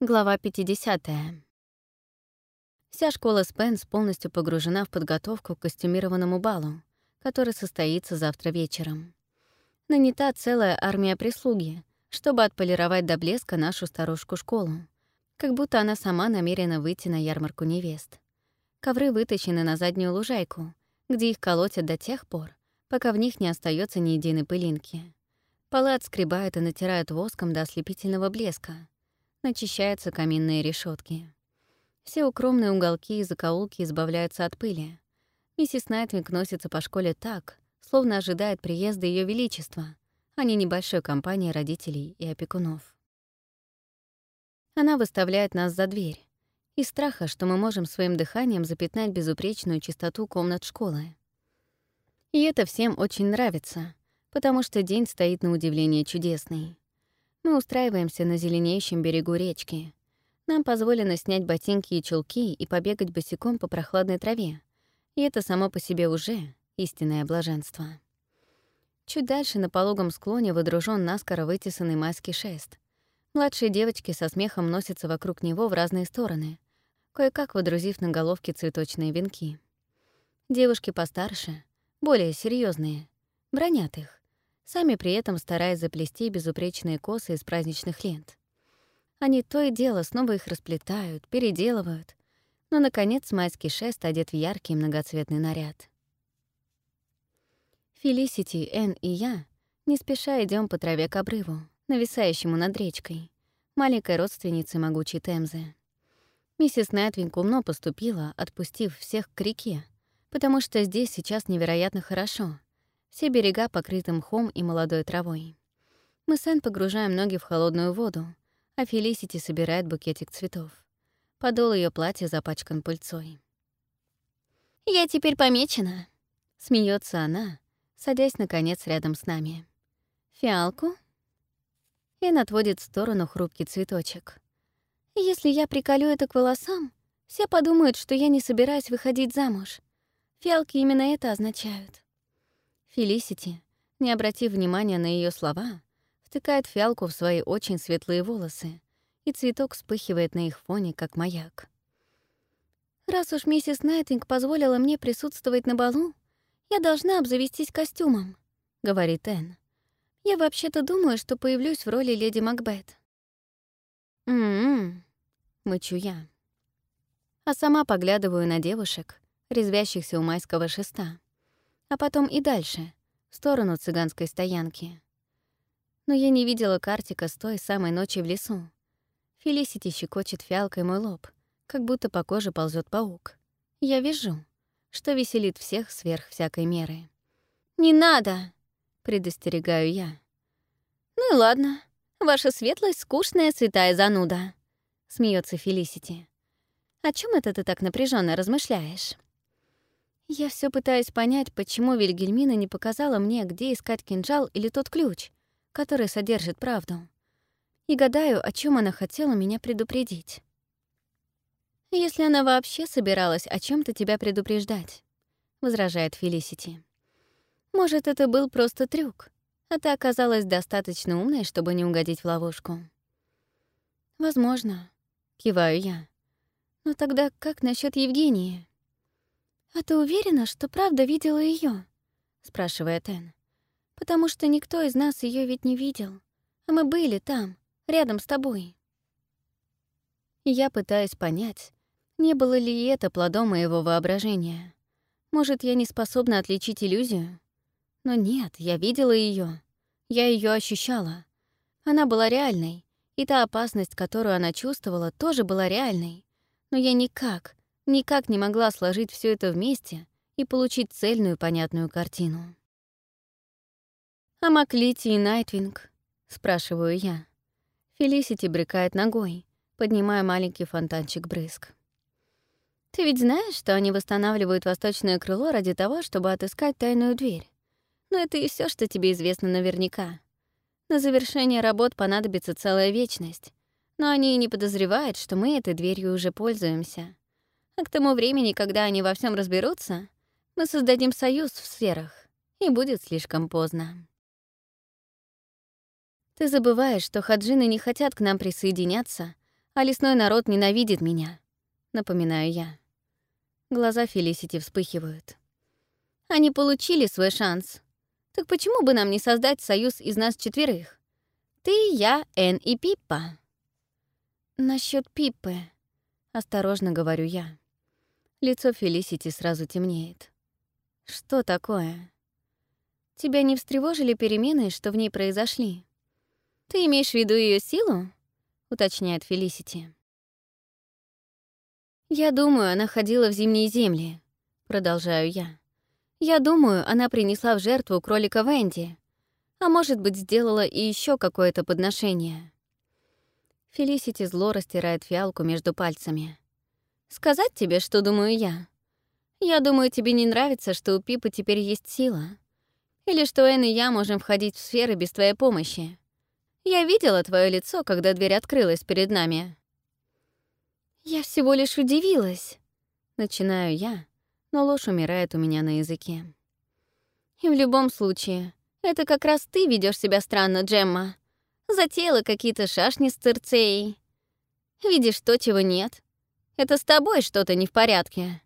Глава 50. Вся школа Спенс полностью погружена в подготовку к костюмированному балу, который состоится завтра вечером. Нанята целая армия прислуги, чтобы отполировать до блеска нашу старушку-школу, как будто она сама намерена выйти на ярмарку невест. Ковры вытащены на заднюю лужайку, где их колотят до тех пор, пока в них не остается ни единой пылинки. Полы отскребают и натирают воском до ослепительного блеска — начищаются каминные решетки. Все укромные уголки и закоулки избавляются от пыли. Миссис Найтвинг носится по школе так, словно ожидает приезда Ее Величества, а не небольшой компании родителей и опекунов. Она выставляет нас за дверь, из страха, что мы можем своим дыханием запятнать безупречную чистоту комнат школы. И это всем очень нравится, потому что день стоит на удивление чудесный. Мы устраиваемся на зеленеющем берегу речки. Нам позволено снять ботинки и чулки и побегать босиком по прохладной траве. И это само по себе уже истинное блаженство. Чуть дальше на пологом склоне выдружен наскоро вытесанный майский шест. Младшие девочки со смехом носятся вокруг него в разные стороны, кое-как водрузив на головки цветочные венки. Девушки постарше, более серьезные, бронят их сами при этом стараясь заплести безупречные косы из праздничных лент. Они то и дело снова их расплетают, переделывают, но, наконец, майский шест одет в яркий многоцветный наряд. Фелисити, Энн и я не спеша идем по траве к обрыву, нависающему над речкой, маленькой родственнице могучей Темзы. Миссис Найтвинг умно поступила, отпустив всех к реке, потому что здесь сейчас невероятно хорошо, все берега покрыты мхом и молодой травой. Мы с Энн погружаем ноги в холодную воду, а Фелисити собирает букетик цветов. Подол ее платья запачкан пыльцой. «Я теперь помечена», — смеется она, садясь, наконец, рядом с нами. «Фиалку?» Энн отводит в сторону хрупкий цветочек. «Если я приколю это к волосам, все подумают, что я не собираюсь выходить замуж. Фиалки именно это означают». Фелисити, не обратив внимания на ее слова, втыкает фиалку в свои очень светлые волосы, и цветок вспыхивает на их фоне, как маяк. «Раз уж миссис Найтинг позволила мне присутствовать на балу, я должна обзавестись костюмом», — говорит Энн. «Я вообще-то думаю, что появлюсь в роли леди Макбет». «М-м-м», мычу я. А сама поглядываю на девушек, резвящихся у майского шеста а потом и дальше, в сторону цыганской стоянки. Но я не видела Картика с той самой ночи в лесу. Фелисити щекочет фиалкой мой лоб, как будто по коже ползет паук. Я вижу, что веселит всех сверх всякой меры. «Не надо!» — предостерегаю я. «Ну и ладно. Ваша светлость — скучная святая зануда», — смеется Фелисити. «О чем это ты так напряженно размышляешь?» Я все пытаюсь понять, почему Вильгельмина не показала мне, где искать кинжал или тот ключ, который содержит правду. И гадаю, о чем она хотела меня предупредить. «Если она вообще собиралась о чем то тебя предупреждать», — возражает Фелисити. «Может, это был просто трюк, а ты оказалась достаточно умной, чтобы не угодить в ловушку». «Возможно», — киваю я. «Но тогда как насчет Евгении?» «А ты уверена, что правда видела ее? спрашивает Энн. «Потому что никто из нас ее ведь не видел. А мы были там, рядом с тобой». Я пытаюсь понять, не было ли это плодом моего воображения. Может, я не способна отличить иллюзию? Но нет, я видела ее, Я ее ощущала. Она была реальной, и та опасность, которую она чувствовала, тоже была реальной. Но я никак, никак не могла сложить все это вместе и получить цельную понятную картину. «А Маклити и Найтвинг?» — спрашиваю я. Фелисити брыкает ногой, поднимая маленький фонтанчик брызг. «Ты ведь знаешь, что они восстанавливают восточное крыло ради того, чтобы отыскать тайную дверь? Но это и все, что тебе известно наверняка. На завершение работ понадобится целая вечность, но они и не подозревают, что мы этой дверью уже пользуемся. А к тому времени, когда они во всем разберутся, мы создадим союз в сферах, и будет слишком поздно. Ты забываешь, что хаджины не хотят к нам присоединяться, А лесной народ ненавидит меня, напоминаю я. Глаза Фелисити вспыхивают. Они получили свой шанс. Так почему бы нам не создать союз из нас четверых? Ты, я, Энн и Пиппа. Насчет Пиппы, осторожно говорю я. Лицо Фелисити сразу темнеет. Что такое? Тебя не встревожили перемены, что в ней произошли? Ты имеешь в виду ее силу? уточняет Фелисити. Я думаю, она ходила в зимние земли, продолжаю я. Я думаю, она принесла в жертву кролика Венди, а может быть, сделала и еще какое-то подношение. Фелисити зло растирает фиалку между пальцами. «Сказать тебе, что думаю я? Я думаю, тебе не нравится, что у Пипы теперь есть сила. Или что Энн и я можем входить в сферы без твоей помощи. Я видела твое лицо, когда дверь открылась перед нами». «Я всего лишь удивилась», — начинаю я, но ложь умирает у меня на языке. И в любом случае, это как раз ты ведешь себя странно, Джемма. Затеяла какие-то шашни с Цирцеей. Видишь то, чего нет. Это с тобой что-то не в порядке.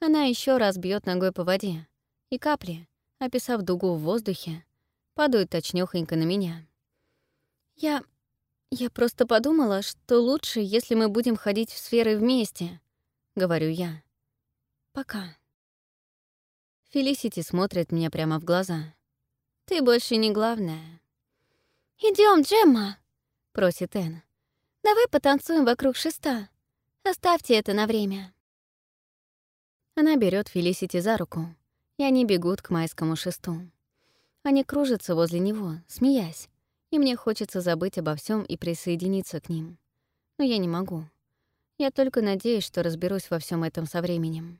Она еще раз бьет ногой по воде, и капли, описав дугу в воздухе, падают точнёхонько на меня. Я... я просто подумала, что лучше, если мы будем ходить в сферы вместе, — говорю я. Пока. Фелисити смотрит мне прямо в глаза. «Ты больше не главная». Идем, Джемма!» — просит Энн. «Давай потанцуем вокруг шеста. Оставьте это на время». Она берет Фелисити за руку, и они бегут к майскому шесту. Они кружатся возле него, смеясь, и мне хочется забыть обо всем и присоединиться к ним. Но я не могу. Я только надеюсь, что разберусь во всем этом со временем.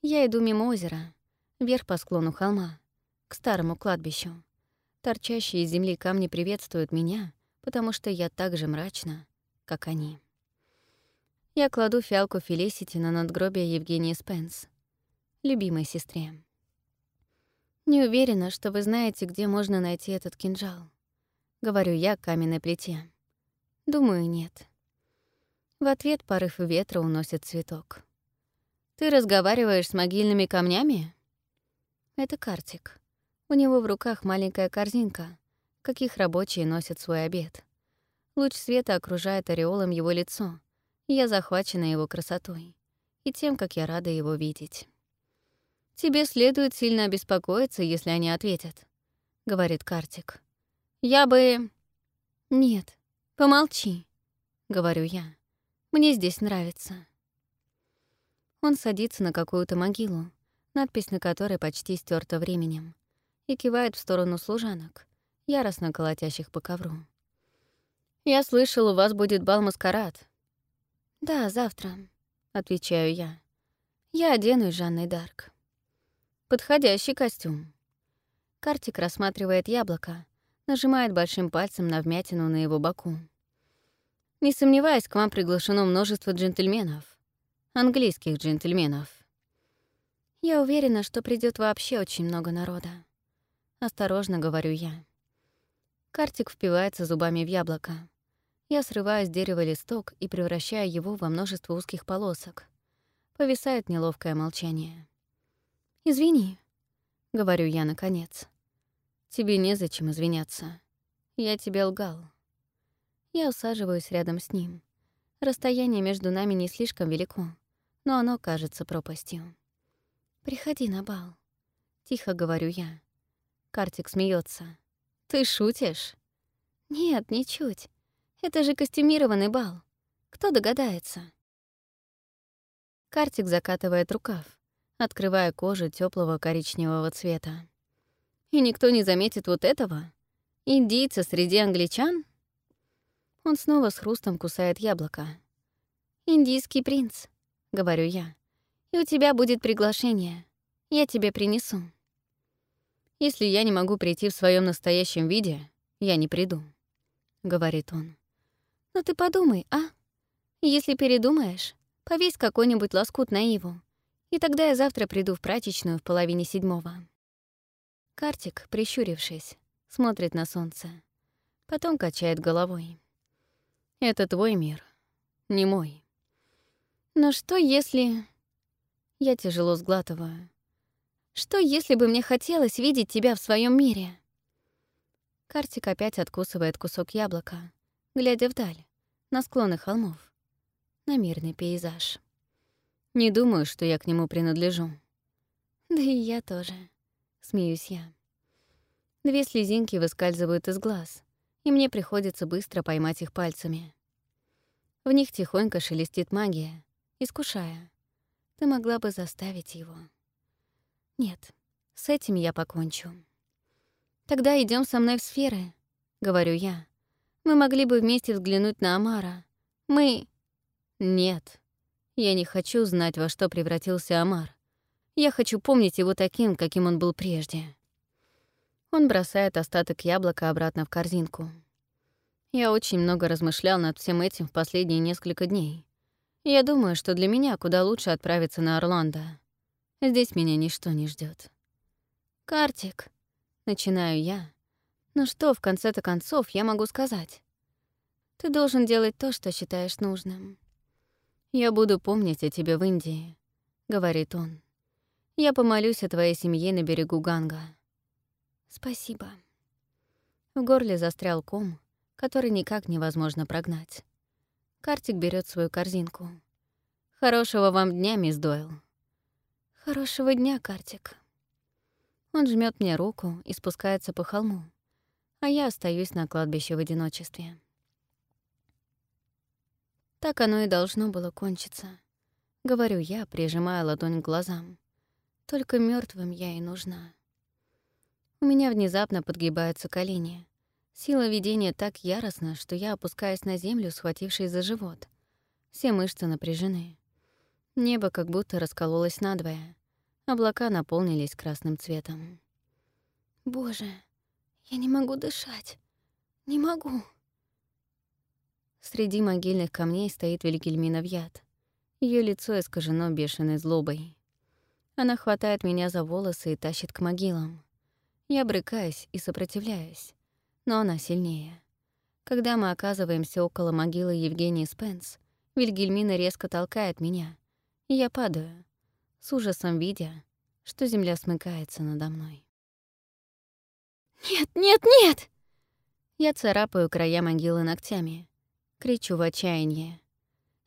Я иду мимо озера, вверх по склону холма, к старому кладбищу. Торчащие из земли камни приветствуют меня, потому что я так же мрачна, как они. Я кладу фиалку Фелисити на надгробие Евгении Спенс, любимой сестре. «Не уверена, что вы знаете, где можно найти этот кинжал», — говорю я каменной плите. «Думаю, нет». В ответ порыв ветра уносит цветок. «Ты разговариваешь с могильными камнями?» Это Картик. У него в руках маленькая корзинка, каких рабочие носят свой обед. Луч света окружает ореолом его лицо, я захвачена его красотой и тем, как я рада его видеть. «Тебе следует сильно обеспокоиться, если они ответят», — говорит Картик. «Я бы...» «Нет, помолчи», — говорю я. «Мне здесь нравится». Он садится на какую-то могилу, надпись на которой почти стерта временем, и кивает в сторону служанок, яростно колотящих по ковру. «Я слышал, у вас будет бал-маскарад». «Да, завтра», — отвечаю я. «Я оденусь Жанной Дарк». «Подходящий костюм». Картик рассматривает яблоко, нажимает большим пальцем на вмятину на его боку. «Не сомневаюсь, к вам приглашено множество джентльменов английских джентльменов. Я уверена, что придет вообще очень много народа. Осторожно, говорю я. Картик впивается зубами в яблоко. Я срываю с дерева листок и превращаю его во множество узких полосок. Повисает неловкое молчание. «Извини», — говорю я наконец. «Тебе незачем извиняться. Я тебе лгал». Я усаживаюсь рядом с ним. Расстояние между нами не слишком велико но оно кажется пропастью. «Приходи на бал», — тихо говорю я. Картик смеется. «Ты шутишь?» «Нет, ничуть. Это же костюмированный бал. Кто догадается?» Картик закатывает рукав, открывая кожу теплого коричневого цвета. «И никто не заметит вот этого? Индийца среди англичан?» Он снова с хрустом кусает яблоко. «Индийский принц», — говорю я. «И у тебя будет приглашение. Я тебе принесу». «Если я не могу прийти в своем настоящем виде, я не приду», — говорит он. «Но ты подумай, а? Если передумаешь, повесь какой-нибудь лоскут на Иву, и тогда я завтра приду в прачечную в половине седьмого». Картик, прищурившись, смотрит на солнце. Потом качает головой. Это твой мир, не мой. Но что если... Я тяжело сглатываю. Что если бы мне хотелось видеть тебя в своем мире? Картик опять откусывает кусок яблока, глядя вдаль, на склоны холмов, на мирный пейзаж. Не думаю, что я к нему принадлежу. Да и я тоже, смеюсь я. Две слезинки выскальзывают из глаз, и мне приходится быстро поймать их пальцами. В них тихонько шелестит магия, искушая. Ты могла бы заставить его. Нет, с этим я покончу. Тогда идем со мной в сферы, говорю я. Мы могли бы вместе взглянуть на Амара. Мы... Нет, я не хочу знать, во что превратился Амар. Я хочу помнить его таким, каким он был прежде. Он бросает остаток яблока обратно в корзинку. Я очень много размышлял над всем этим в последние несколько дней. Я думаю, что для меня куда лучше отправиться на Орландо. Здесь меня ничто не ждет. «Картик», — начинаю я. «Ну что, в конце-то концов, я могу сказать? Ты должен делать то, что считаешь нужным». «Я буду помнить о тебе в Индии», — говорит он. «Я помолюсь о твоей семье на берегу Ганга». «Спасибо». В горле застрял ком, который никак невозможно прогнать. Картик берет свою корзинку. «Хорошего вам дня, мисс Дойл». «Хорошего дня, Картик». Он жмет мне руку и спускается по холму, а я остаюсь на кладбище в одиночестве. Так оно и должно было кончиться. Говорю я, прижимая ладонь к глазам. Только мертвым я и нужна. У меня внезапно подгибаются колени. Сила видения так яростна, что я опускаюсь на землю, схватившись за живот. Все мышцы напряжены. Небо как будто раскололось надвое. Облака наполнились красным цветом. «Боже, я не могу дышать. Не могу». Среди могильных камней стоит Вильгельмина Вьят. Ее лицо искажено бешеной злобой. Она хватает меня за волосы и тащит к могилам. Я брыкаюсь и сопротивляюсь, но она сильнее. Когда мы оказываемся около могилы Евгении Спенс, Вильгельмина резко толкает меня, и я падаю, с ужасом видя, что земля смыкается надо мной. «Нет, нет, нет!» Я царапаю края могилы ногтями, кричу в отчаянии.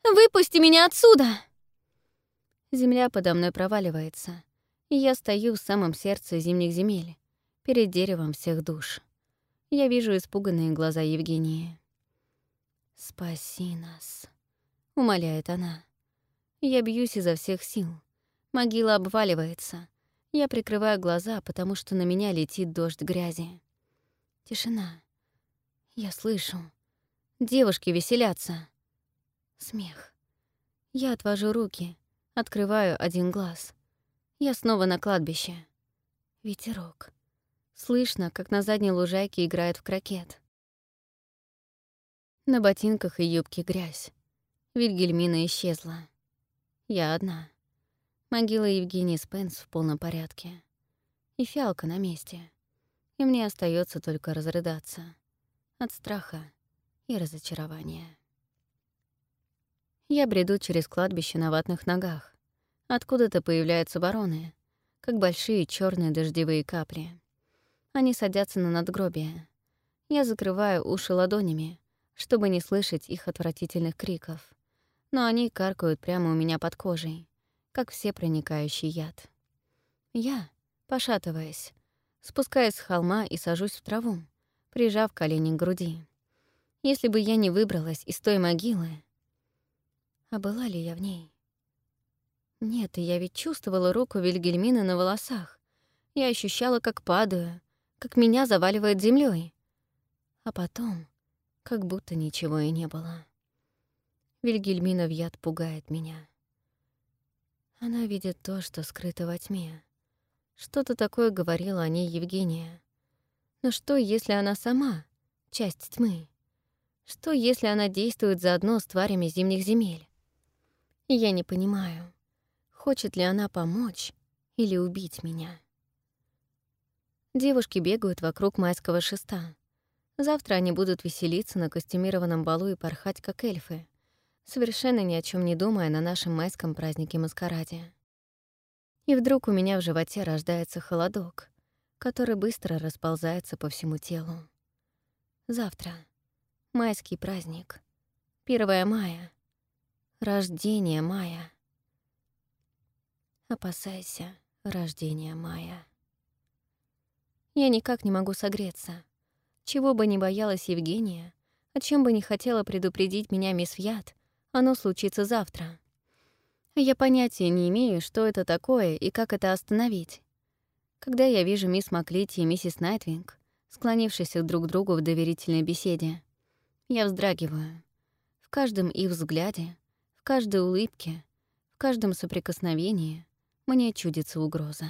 «Выпусти меня отсюда!» Земля подо мной проваливается, и я стою в самом сердце зимних земель, перед деревом всех душ. Я вижу испуганные глаза Евгении. «Спаси нас», — умоляет она. Я бьюсь изо всех сил. Могила обваливается. Я прикрываю глаза, потому что на меня летит дождь грязи. Тишина. Я слышу. Девушки веселятся. Смех. Я отвожу руки, открываю один глаз. Я снова на кладбище. Ветерок. Слышно, как на задней лужайке играет в крокет. На ботинках и юбке грязь. Вильгельмина исчезла. Я одна. Могила Евгении Спенс в полном порядке. И фиалка на месте. И мне остается только разрыдаться. От страха и разочарования. Я бреду через кладбище на ватных ногах. Откуда-то появляются вороны, как большие черные дождевые капли. Они садятся на надгробие. Я закрываю уши ладонями, чтобы не слышать их отвратительных криков. Но они каркают прямо у меня под кожей, как все проникающий яд. Я, пошатываясь, спускаюсь с холма и сажусь в траву, прижав колени к груди. Если бы я не выбралась из той могилы... А была ли я в ней? Нет, я ведь чувствовала руку Вильгельмины на волосах. Я ощущала, как падаю, как меня заваливает землей. А потом, как будто ничего и не было. Вильгельмина в яд пугает меня. Она видит то, что скрыто во тьме. Что-то такое говорила о ней Евгения. Но что, если она сама — часть тьмы? Что, если она действует заодно с тварями зимних земель? я не понимаю, хочет ли она помочь или убить меня. Девушки бегают вокруг майского шеста. Завтра они будут веселиться на костюмированном балу и порхать, как эльфы, совершенно ни о чем не думая на нашем майском празднике-маскараде. И вдруг у меня в животе рождается холодок, который быстро расползается по всему телу. Завтра. Майский праздник. 1 мая. Рождение мая. Опасайся рождения мая. Я никак не могу согреться. Чего бы ни боялась Евгения, о чем бы не хотела предупредить меня мисс Вьят, оно случится завтра. Я понятия не имею, что это такое и как это остановить. Когда я вижу мисс Маклити и миссис Найтвинг, склонившихся друг к другу в доверительной беседе, я вздрагиваю. В каждом их взгляде, в каждой улыбке, в каждом соприкосновении мне чудится угроза.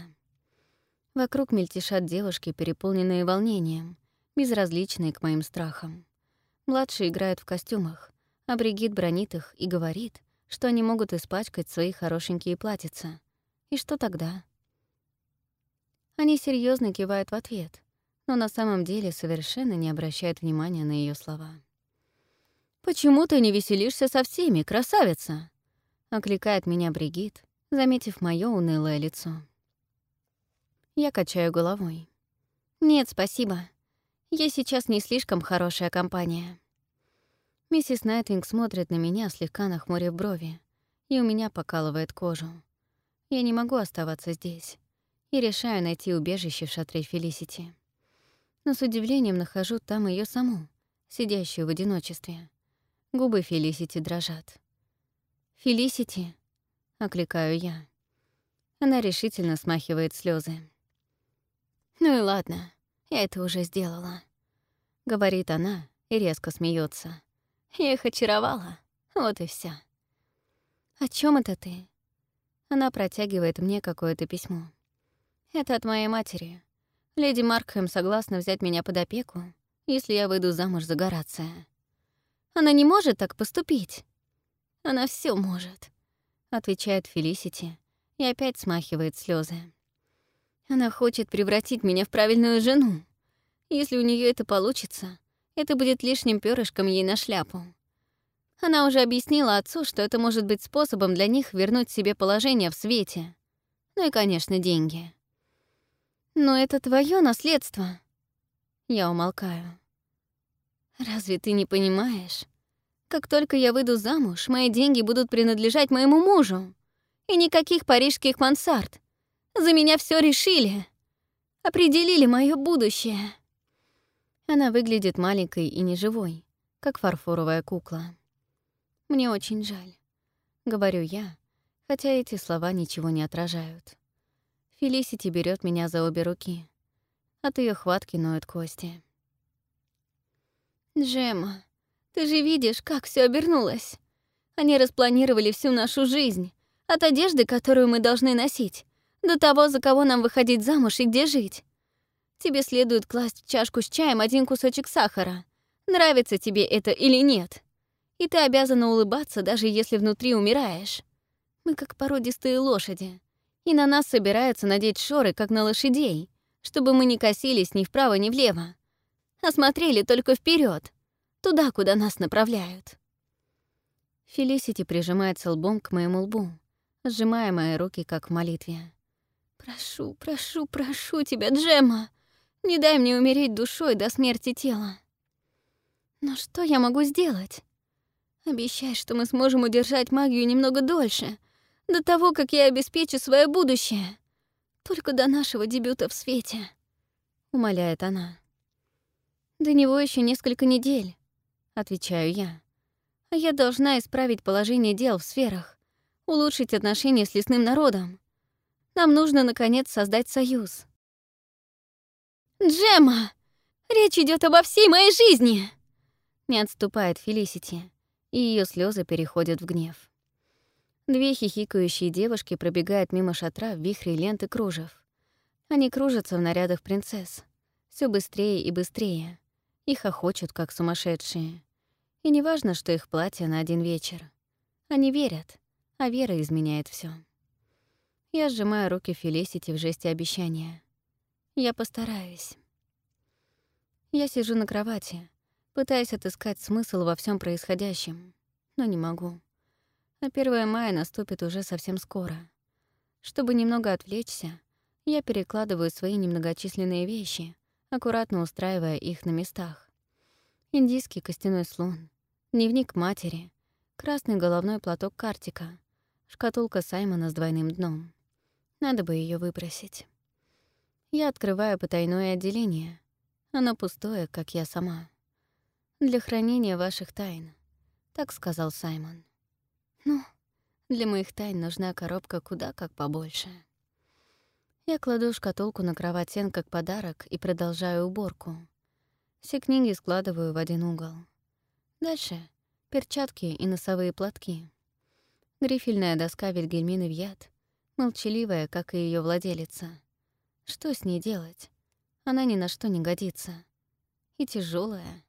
Вокруг мельтешат девушки, переполненные волнением, безразличные к моим страхам. Младшие играют в костюмах, а Бригит бронит их и говорит, что они могут испачкать свои хорошенькие платьица. И что тогда? Они серьезно кивают в ответ, но на самом деле совершенно не обращают внимания на ее слова. «Почему ты не веселишься со всеми, красавица?» — окликает меня Бригит, заметив моё унылое лицо. Я качаю головой. «Нет, спасибо. Я сейчас не слишком хорошая компания». Миссис Найтвинг смотрит на меня, слегка нахмурив брови, и у меня покалывает кожу. Я не могу оставаться здесь и решаю найти убежище в шатре Фелисити. Но с удивлением нахожу там ее саму, сидящую в одиночестве. Губы Фелисити дрожат. «Фелисити!» — окликаю я. Она решительно смахивает слезы. «Ну и ладно, я это уже сделала», — говорит она и резко смеется. «Я их очаровала, вот и вся. «О чем это ты?» Она протягивает мне какое-то письмо. «Это от моей матери. Леди Маркхэм согласна взять меня под опеку, если я выйду замуж за Горация. Она не может так поступить. Она все может отвечает Фелисити и опять смахивает слезы. Она хочет превратить меня в правильную жену. Если у нее это получится, это будет лишним перышком ей на шляпу. Она уже объяснила отцу, что это может быть способом для них вернуть себе положение в свете. Ну и, конечно, деньги. Но это твое наследство. Я умолкаю. Разве ты не понимаешь? Как только я выйду замуж, мои деньги будут принадлежать моему мужу. И никаких парижских мансард. За меня все решили. Определили мое будущее. Она выглядит маленькой и неживой, как фарфоровая кукла. Мне очень жаль. Говорю я, хотя эти слова ничего не отражают. Фелисити берет меня за обе руки. От ее хватки ноют кости. «Джема, ты же видишь, как все обернулось. Они распланировали всю нашу жизнь, от одежды, которую мы должны носить, до того, за кого нам выходить замуж и где жить. Тебе следует класть в чашку с чаем один кусочек сахара. Нравится тебе это или нет. И ты обязана улыбаться, даже если внутри умираешь. Мы как породистые лошади. И на нас собираются надеть шоры, как на лошадей, чтобы мы не косились ни вправо, ни влево, а смотрели только вперед, Туда, куда нас направляют. Фелисити прижимается лбом к моему лбу, сжимая мои руки, как в молитве. «Прошу, прошу, прошу тебя, Джемма! Не дай мне умереть душой до смерти тела!» «Но что я могу сделать? Обещай, что мы сможем удержать магию немного дольше, до того, как я обеспечу свое будущее. Только до нашего дебюта в свете», — умоляет она. «До него еще несколько недель. — отвечаю я. «А я должна исправить положение дел в сферах, улучшить отношения с лесным народом. Нам нужно, наконец, создать союз». «Джемма! Речь идет обо всей моей жизни!» Не отступает Фелисити, и ее слезы переходят в гнев. Две хихикающие девушки пробегают мимо шатра в вихре ленты кружев. Они кружатся в нарядах принцесс. все быстрее и быстрее. И хохочут, как сумасшедшие. И не важно, что их платье на один вечер. Они верят, а вера изменяет все. Я сжимаю руки Фелисити в жесте обещания. Я постараюсь. Я сижу на кровати, пытаясь отыскать смысл во всем происходящем, но не могу. А 1 мая наступит уже совсем скоро. Чтобы немного отвлечься, я перекладываю свои немногочисленные вещи, аккуратно устраивая их на местах. Индийский костяной слон, дневник матери, красный головной платок Картика, шкатулка Саймона с двойным дном. Надо бы ее выбросить. Я открываю потайное отделение. Оно пустое, как я сама. Для хранения ваших тайн, так сказал Саймон. Ну, для моих тайн нужна коробка куда как побольше. Я кладу шкатулку на кровать как подарок и продолжаю уборку. Все книги складываю в один угол. Дальше — перчатки и носовые платки. Грифельная доска Вильгельмины Вьят, молчаливая, как и ее владелица. Что с ней делать? Она ни на что не годится. И тяжелая.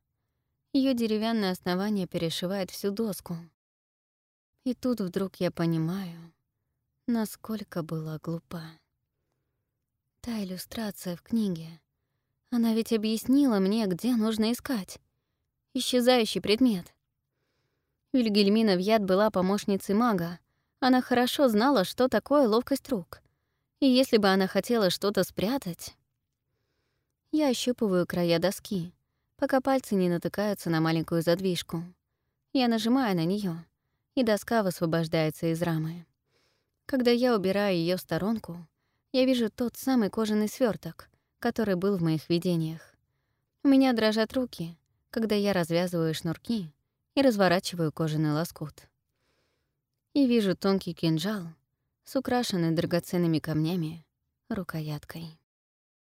Ее деревянное основание перешивает всю доску. И тут вдруг я понимаю, насколько была глупа. Та иллюстрация в книге. Она ведь объяснила мне, где нужно искать. Исчезающий предмет. Вильгельмина Вьят была помощницей мага. Она хорошо знала, что такое ловкость рук. И если бы она хотела что-то спрятать... Я ощупываю края доски, пока пальцы не натыкаются на маленькую задвижку. Я нажимаю на нее, и доска высвобождается из рамы. Когда я убираю ее в сторонку, я вижу тот самый кожаный сверток, который был в моих видениях. У меня дрожат руки, когда я развязываю шнурки и разворачиваю кожаный лоскут. И вижу тонкий кинжал, с украшенной драгоценными камнями рукояткой.